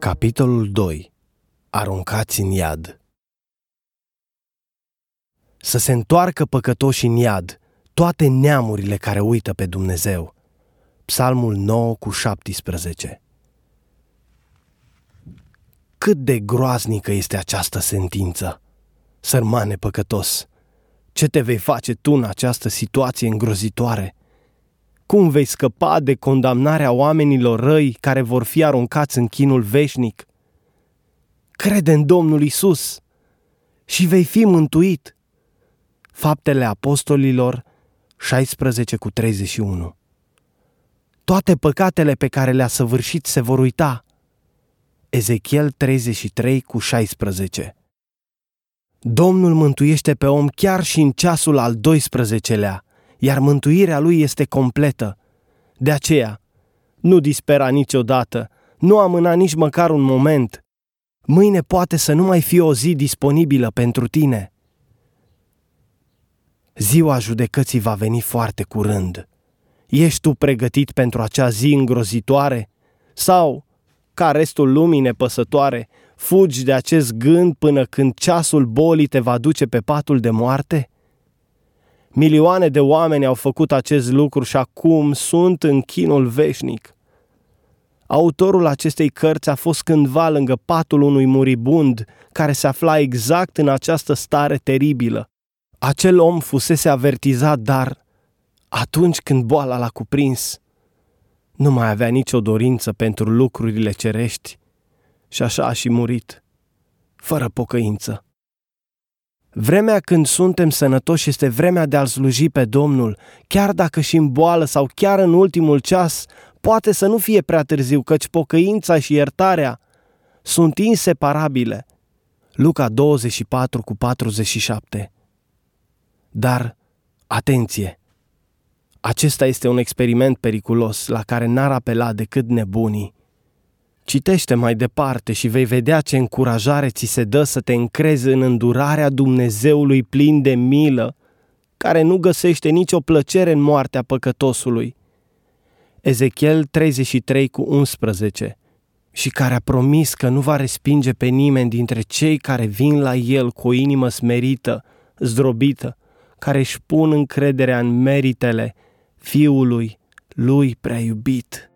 Capitolul 2. Aruncați în iad. Să se întoarcă păcătoși în iad, toate neamurile care uită pe Dumnezeu. Psalmul 9 cu 17. Cât de groaznică este această sentință! Sărmane păcătos, ce te vei face tu în această situație îngrozitoare? Cum vei scăpa de condamnarea oamenilor răi care vor fi aruncați în chinul veșnic? Crede în Domnul Isus și vei fi mântuit. Faptele Apostolilor 16 cu 31 Toate păcatele pe care le-a săvârșit se vor uita. Ezechiel 33 cu 16 Domnul mântuiește pe om chiar și în ceasul al 12-lea iar mântuirea lui este completă. De aceea, nu dispera niciodată, nu amâna nici măcar un moment. Mâine poate să nu mai fie o zi disponibilă pentru tine. Ziua judecății va veni foarte curând. Ești tu pregătit pentru acea zi îngrozitoare? Sau, ca restul lumii nepăsătoare, fugi de acest gând până când ceasul bolii te va duce pe patul de moarte? Milioane de oameni au făcut acest lucru și acum sunt în chinul veșnic. Autorul acestei cărți a fost cândva lângă patul unui muribund care se afla exact în această stare teribilă. Acel om fusese avertizat, dar atunci când boala l-a cuprins, nu mai avea nicio dorință pentru lucrurile cerești și așa a și murit, fără pocăință. Vremea când suntem sănătoși este vremea de a-L sluji pe Domnul, chiar dacă și în boală sau chiar în ultimul ceas, poate să nu fie prea târziu, căci pocăința și iertarea sunt inseparabile. Luca 24 cu 47 Dar, atenție! Acesta este un experiment periculos la care n-ar apela decât nebunii. Citește mai departe și vei vedea ce încurajare ți se dă să te încrezi în îndurarea Dumnezeului plin de milă, care nu găsește nicio plăcere în moartea păcătosului. Ezechiel 33 cu 11 și care a promis că nu va respinge pe nimeni dintre cei care vin la el cu o inimă smerită, zdrobită, care își pun încrederea în meritele Fiului lui prea iubit.